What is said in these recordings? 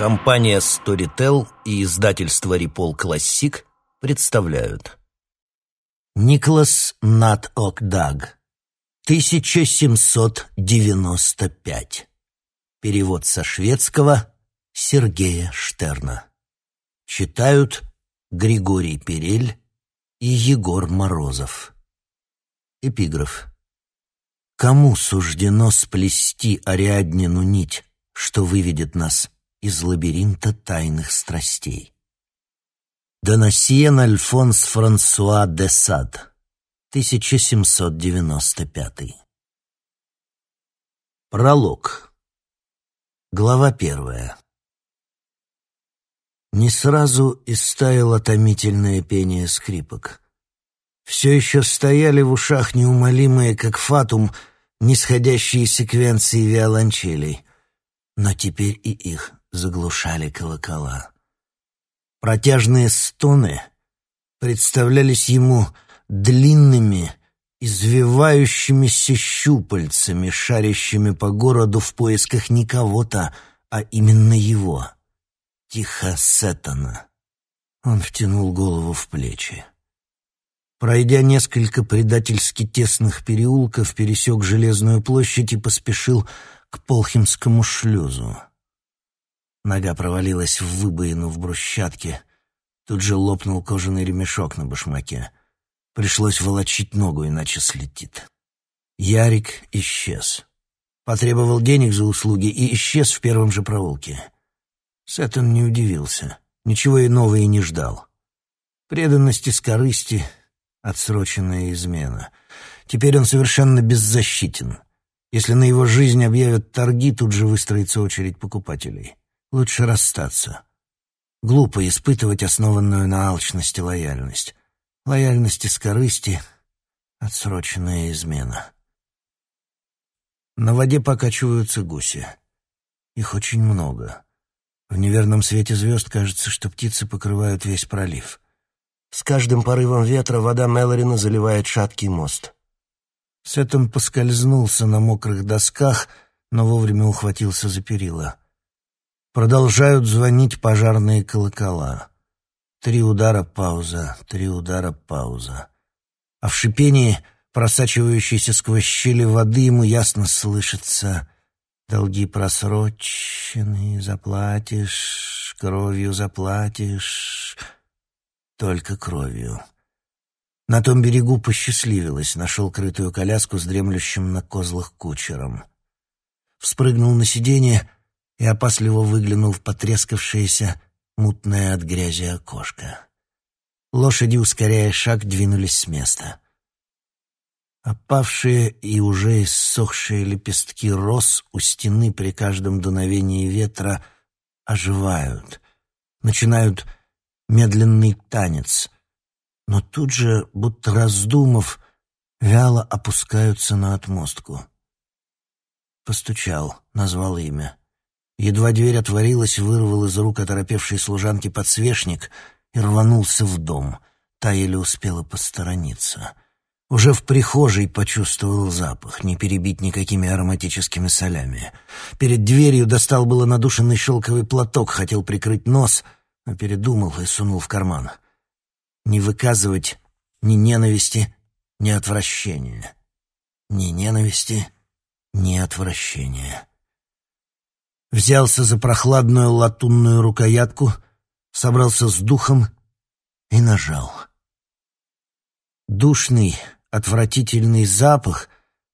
Компания Storytel и издательство Репол Классик представляют. Николас Нат Окдаг 1795 Перевод со шведского Сергея Штерна. Читают Григорий Перель и Егор Морозов. Эпиграф. Кому суждено сплести Ариаднину нить, что выведет нас из лабиринта тайных страстей? Донасьен Альфонс Франсуа де Сад, 1795 Пролог Глава первая Не сразу истаяло томительное пение скрипок. Все еще стояли в ушах неумолимые, как фатум, нисходящие секвенции виолончелей, но теперь и их заглушали колокола. Протяжные стоны представлялись ему длинными, извивающимися щупальцами, шарящими по городу в поисках не кого-то, а именно его, Тихо Сеттона. Он втянул голову в плечи. Пройдя несколько предательски тесных переулков, пересек Железную площадь и поспешил к Полхимскому шлюзу. Нога провалилась в выбоину в брусчатке. Тут же лопнул кожаный ремешок на башмаке. Пришлось волочить ногу, иначе слетит. Ярик исчез. Потребовал денег за услуги и исчез в первом же проулке. Сеттон не удивился. Ничего иного и не ждал. Преданности с корысти Отсроченная измена. Теперь он совершенно беззащитен. Если на его жизнь объявят торги, тут же выстроится очередь покупателей. Лучше расстаться. Глупо испытывать основанную на алчности лояльность. Лояльность из корысти — отсроченная измена. На воде покачиваются гуси. Их очень много. В неверном свете звезд кажется, что птицы покрывают весь пролив. С каждым порывом ветра вода Мелорина заливает шаткий мост. Сеттон поскользнулся на мокрых досках, но вовремя ухватился за перила. Продолжают звонить пожарные колокола. Три удара пауза, три удара пауза. А в шипении, просачивающейся сквозь щели воды, ему ясно слышится «Долги просрочены, заплатишь, кровью заплатишь» только кровью. На том берегу посчастливилось, нашел крытую коляску с дремлющим на козлах кучером. Вспрыгнул на сиденье и опасливо выглянул в потрескавшееся, мутное от грязи окошко. Лошади, ускоряя шаг, двинулись с места. Опавшие и уже иссохшие лепестки роз у стены при каждом дуновении ветра оживают, начинают медленный танец, но тут же, будто раздумав, вяло опускаются на отмостку. Постучал, назвал имя. Едва дверь отворилась, вырвал из рук оторопевшей служанки подсвечник и рванулся в дом. Та еле успела посторониться. Уже в прихожей почувствовал запах, не перебить никакими ароматическими солями. Перед дверью достал было надушенный шелковый платок, хотел прикрыть нос — но передумал и сунул в карман. Не выказывать ни ненависти, ни отвращения. Ни ненависти, ни отвращения. Взялся за прохладную латунную рукоятку, собрался с духом и нажал. Душный, отвратительный запах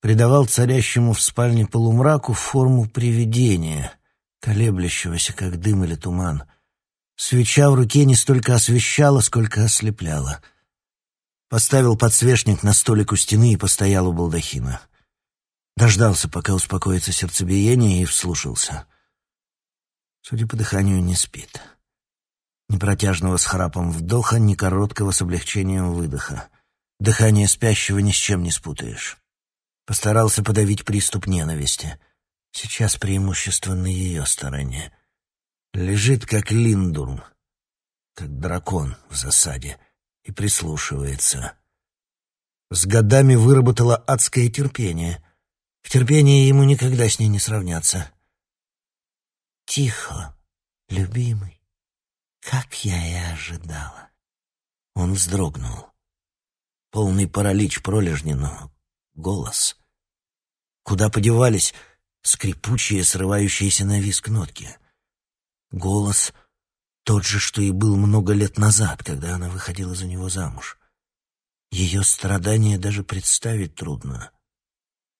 придавал царящему в спальне полумраку форму привидения, колеблющегося, как дым или туман — Свеча в руке не столько освещала, сколько ослепляла. Поставил подсвечник на столик у стены и постоял у балдахина. Дождался, пока успокоится сердцебиение, и вслушался. Судя по дыханию, не спит. Ни протяжного с храпом вдоха, ни короткого с облегчением выдоха. Дыхание спящего ни с чем не спутаешь. Постарался подавить приступ ненависти. Сейчас преимущество на ее стороне. Лежит, как линдурм, как дракон в засаде, и прислушивается. С годами выработала адское терпение. В терпении ему никогда с ней не сравняться. Тихо, «Любимый, как я и ожидала». Он вздрогнул. Полный паралич пролежни, но голос. Куда подевались скрипучие, срывающиеся на виск нотки? Голос тот же, что и был много лет назад, когда она выходила за него замуж. Ее страдания даже представить трудно.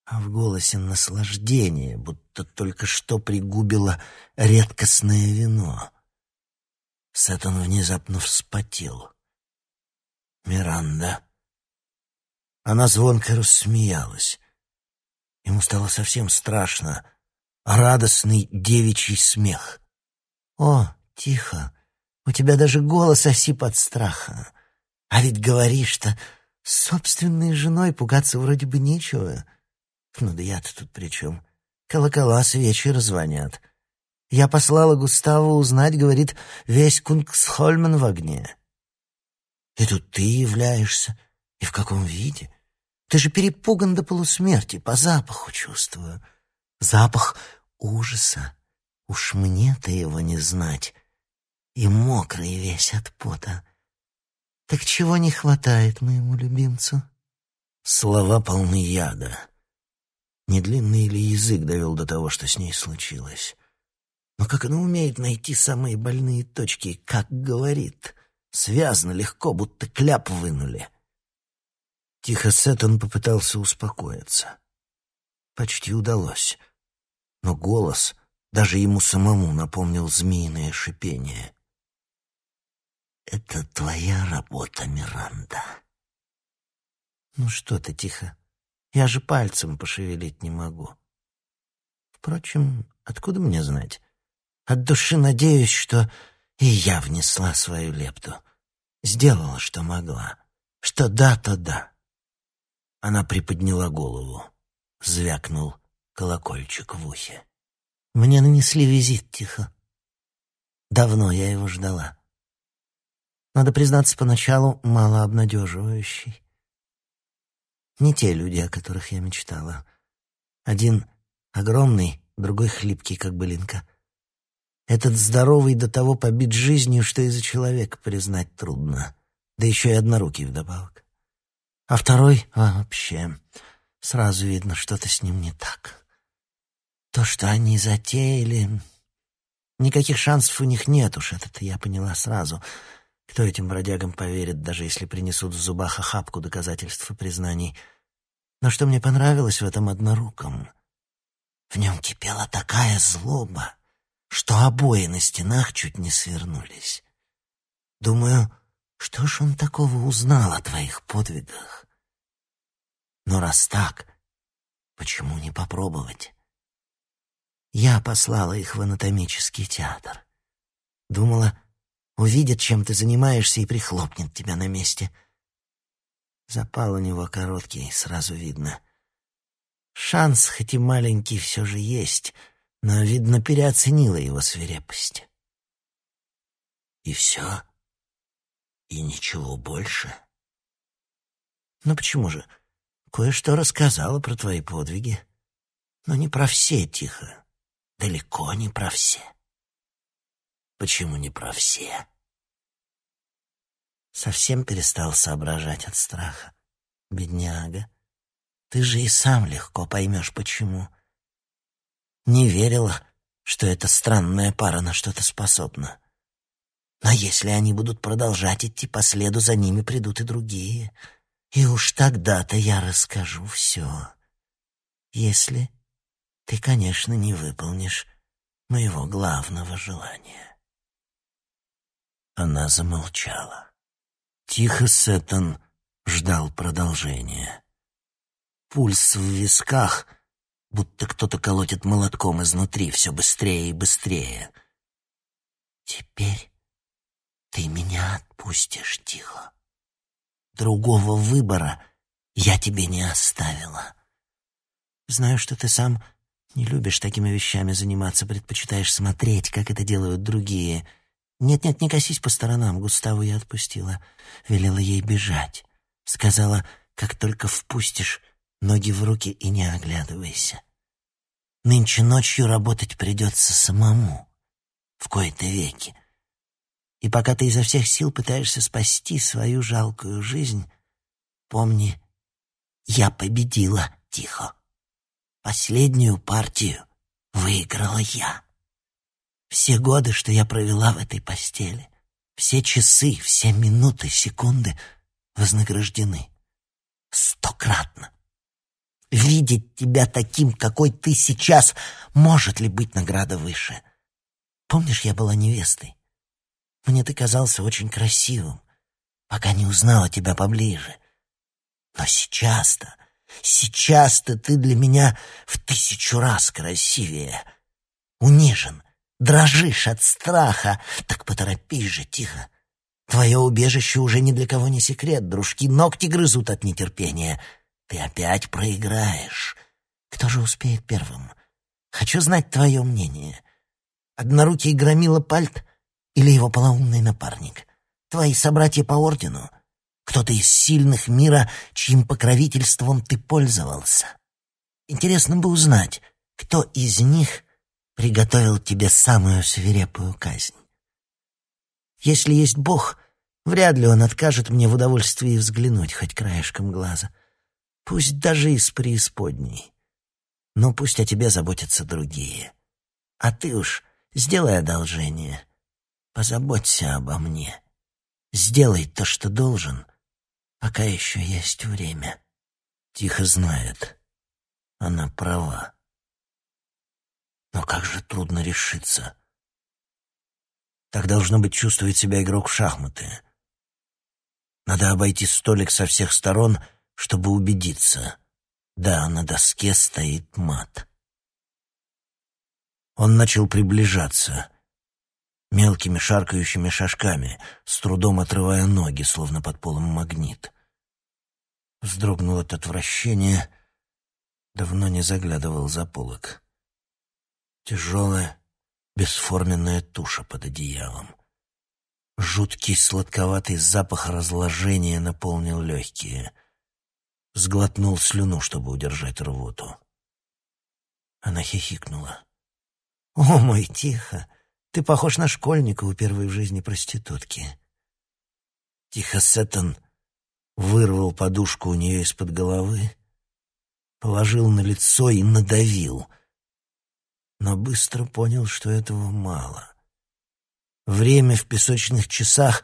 А в голосе наслаждение, будто только что пригубила редкостное вино. Сатан внезапно вспотел. «Миранда». Она звонко рассмеялась. Ему стало совсем страшно. Радостный девичий смех. «О, тихо, у тебя даже голос осип от страха. А ведь говоришь-то, собственной женой пугаться вроде бы нечего. Ну да я-то тут при чем? Колокола свечи звонят. Я послала Густаву узнать, говорит, весь Кунгсхольмен в огне. И тут ты являешься. И в каком виде? Ты же перепуган до полусмерти, по запаху чувствую. Запах ужаса. Уж мне-то его не знать. И мокрый весь от пота. Так чего не хватает моему любимцу? Слова полны яда. Не длинный ли язык довел до того, что с ней случилось? Но как она умеет найти самые больные точки, как говорит. Связано легко, будто кляп вынули. Тихо Сеттон попытался успокоиться. Почти удалось. Но голос даже ему самому напомнил змеиное шипение. «Это твоя работа, Миранда». «Ну что ты, тихо. Я же пальцем пошевелить не могу». Впрочем, откуда мне знать? От души надеюсь, что и я внесла свою лепту. Сделала, что могла. Что да, то да. Она приподняла голову. Звякнул колокольчик в ухе. Мне нанесли визит тихо. Давно я его ждала. Надо признаться, поначалу мало обнадеживающий. Не те люди, о которых я мечтала. Один огромный, другой хлипкий, как былинка. Этот здоровый до того побит жизнью, что из-за человека признать трудно. Да еще и однорукий вдобавок. А второй вообще сразу видно, что-то с ним не так. То, что они затеяли... Никаких шансов у них нет уж, это я поняла сразу. Кто этим бродягам поверит, даже если принесут в зубах охапку доказательств и признаний? Но что мне понравилось в этом одноруком? В нем кипела такая злоба, что обои на стенах чуть не свернулись. Думаю, что ж он такого узнал о твоих подвигах? Но раз так, почему не попробовать? Я послала их в анатомический театр. Думала, увидит, чем ты занимаешься, и прихлопнет тебя на месте. Запал у него короткий, сразу видно. Шанс, хоть и маленький, все же есть — но, видно, переоценила его свирепость. И все? И ничего больше? Ну почему же? Кое-что рассказала про твои подвиги. Но не про все, тихо. Далеко не про все. Почему не про все? Совсем перестал соображать от страха. Бедняга. Ты же и сам легко поймешь, почему. — не верила, что эта странная пара на что-то способна. Но если они будут продолжать идти по следу, за ними придут и другие. И уж тогда-то я расскажу все. Если ты, конечно, не выполнишь моего главного желания. Она замолчала. Тихо Сеттон ждал продолжения. Пульс в висках — будто кто-то колотит молотком изнутри все быстрее и быстрее. «Теперь ты меня отпустишь тихо. Другого выбора я тебе не оставила. Знаю, что ты сам не любишь такими вещами заниматься, предпочитаешь смотреть, как это делают другие. Нет-нет, не косись по сторонам, Густаву я отпустила. Велела ей бежать. Сказала, как только впустишь, ноги в руки и не оглядывайся. Нынче ночью работать придется самому. в кои-то веки. И пока ты изо всех сил пытаешься спасти свою жалкую жизнь, помни, я победила тихо. Последнюю партию выиграла я. Все годы, что я провела в этой постели, все часы, все минуты, секунды вознаграждены стократно. Видеть тебя таким, какой ты сейчас, может ли быть награда выше? Помнишь, я была невестой? Мне ты казался очень красивым, пока не узнала тебя поближе. Но сейчас-то, сейчас-то ты для меня в тысячу раз красивее. Унижен, дрожишь от страха. Так поторопись же, тихо. Твое убежище уже ни для кого не секрет. Дружки ногти грызут от нетерпения. Ты опять проиграешь. Кто же успеет первым? Хочу знать твое мнение. Однорукий громила пальт или его полоумный напарник? Твои собратья по ордену? Кто-то из сильных мира, чьим покровительством ты пользовался? Интересно бы узнать, кто из них приготовил тебе самую свирепую казнь. Если есть Бог, вряд ли Он откажет мне в удовольствии взглянуть хоть краешком глаза. Пусть даже из преисподней. Но пусть о тебе заботятся другие. А ты уж сделай одолжение. Позаботься обо мне. Сделай то, что должен, пока еще есть время. Тихо знает. Она права. Но как же трудно решиться. Так должно быть чувствовать себя игрок в шахматы. Надо обойти столик со всех сторон, чтобы убедиться. Да, на доске стоит мат. Он начал приближаться мелкими шаркающими шажками, с трудом отрывая ноги, словно под полом магнит. Вздрогнул от отвращения, давно не заглядывал за полок. Тяжелая, бесформенная туша под одеялом. Жуткий сладковатый запах разложения наполнил легкие. Сглотнул слюну, чтобы удержать рвоту. Она хихикнула. «О, мой, тихо! Ты похож на школьника у первой в жизни проститутки». Тихо Сеттон вырвал подушку у нее из-под головы, положил на лицо и надавил — но быстро понял, что этого мало. Время в песочных часах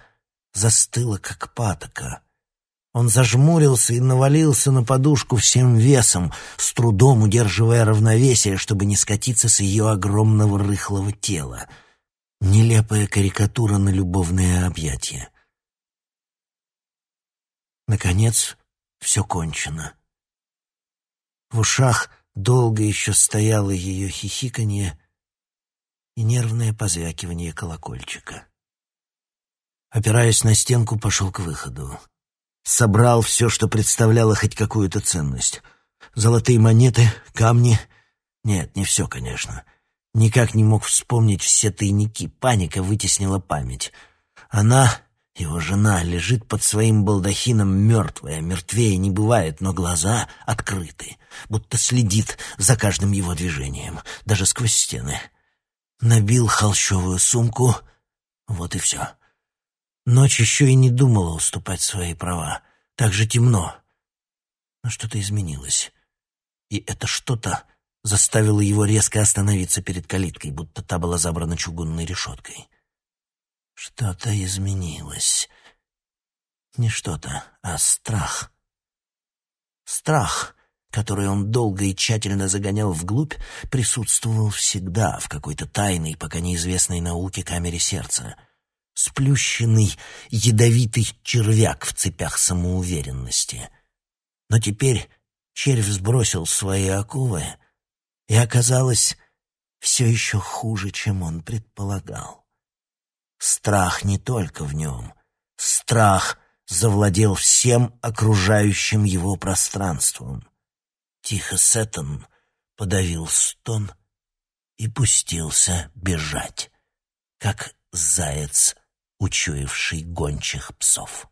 застыло, как патока. Он зажмурился и навалился на подушку всем весом, с трудом удерживая равновесие, чтобы не скатиться с ее огромного рыхлого тела. Нелепая карикатура на любовное объятие. Наконец, все кончено. В ушах Долго еще стояло ее хихиканье и нервное позвякивание колокольчика. Опираясь на стенку, пошел к выходу. Собрал все, что представляло хоть какую-то ценность. Золотые монеты, камни. Нет, не все, конечно. Никак не мог вспомнить все тайники. Паника вытеснила память. Она его жена лежит под своим балдахином мертвая, мертвее не бывает, но глаза открыты, будто следит за каждым его движением, даже сквозь стены. Набил холщовую сумку, вот и все. Ночь еще и не думала уступать свои права. Так же темно. Но что-то изменилось. И это что-то заставило его резко остановиться перед калиткой, будто та была забрана чугунной решеткой. Что-то изменилось. Не что-то, а страх. Страх, который он долго и тщательно загонял вглубь, присутствовал всегда в какой-то тайной, пока неизвестной науке камере сердца. Сплющенный, ядовитый червяк в цепях самоуверенности. Но теперь червь сбросил свои оковы, и оказалось все еще хуже, чем он предполагал. Страх не только в нем. Страх завладел всем окружающим его пространством. Тихо Сеттон подавил стон и пустился бежать, как заяц, учуявший гончих псов.